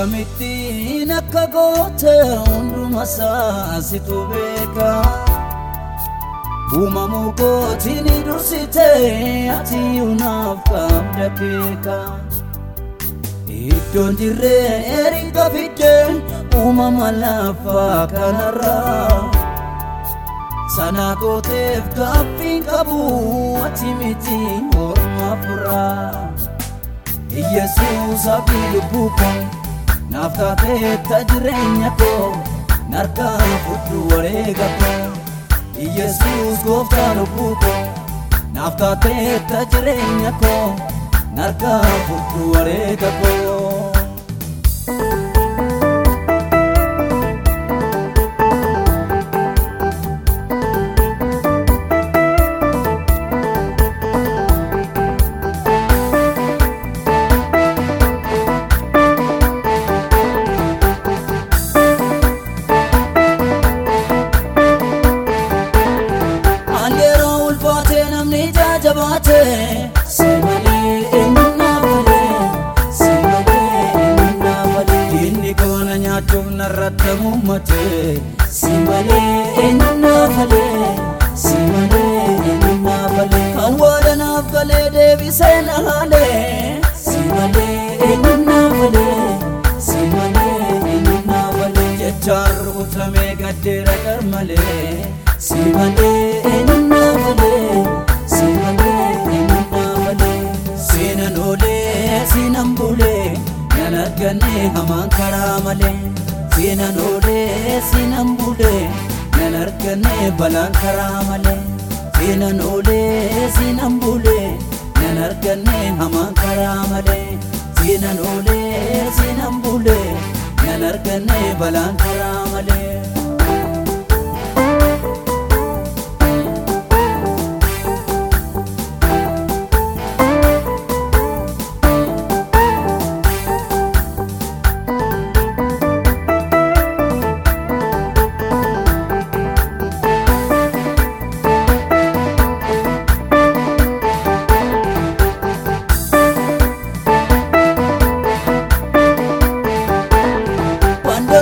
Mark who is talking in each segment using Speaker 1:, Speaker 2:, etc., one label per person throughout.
Speaker 1: Eenyutiin akka goote hunduma saasitu beeka. Uumamuu kootiin dursite ati naaf qabda beeka. Iddoon jirree erga fiddeen uumama lafaa kanarraa. Sana gooteef gaaffiin qabu ati miti morma furaa. Yesuus abdii lubbuu koo naaf taateetta jireenya koo narkaan fudhu wareega koo. Yesuus gooftaa lubbuu koo naaf taateetta jireenya koo narkaan fudhu wareega koo. Namni jajabaate si malee eenyunnaa malee si malee eenyunnaa malee inni koona nyaachuuf narratti muummate si malee eenyunnaa malee si malee eenyunnaa malee kan waadanaaf galee deebisee na haalee si malee eenyunnaa malee si malee eenyunnaa malee jechaan rukutamee gaddeera gar malee. Si malee nan arganne hamaan karaa malee seenan oolee seenan bulee nan arganne balaan karaa malee seenan oolee seenan bulee nan arganne hamaan karaa malee seenan oolee seenan bulee nan arganne balaan karaa malee.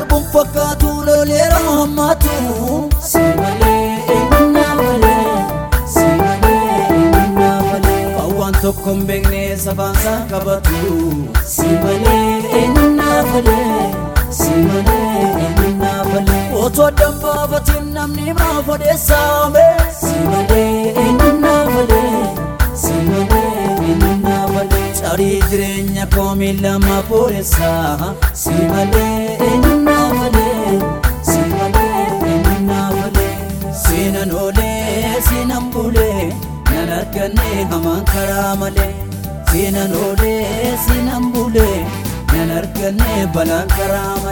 Speaker 1: Darbuun fakkaatu loleera hammaatu. Si malee eenyunnaa malee si malee eenyunnaa malee. Waan tokko hin beekne safaansaa qabatu. Si malee eenyunnaa malee si malee eenyunnaa malee. Otoo addaan baafatiin namni maaf odeessaame. Si malee eenyunnaa malee si malee eenyunnaa malee. Carii jireenya koo miila maafooressa. Si malee arganne hamaan karaa malee. Seenan oolee seenan bulee nan arganne balaan karaa malee.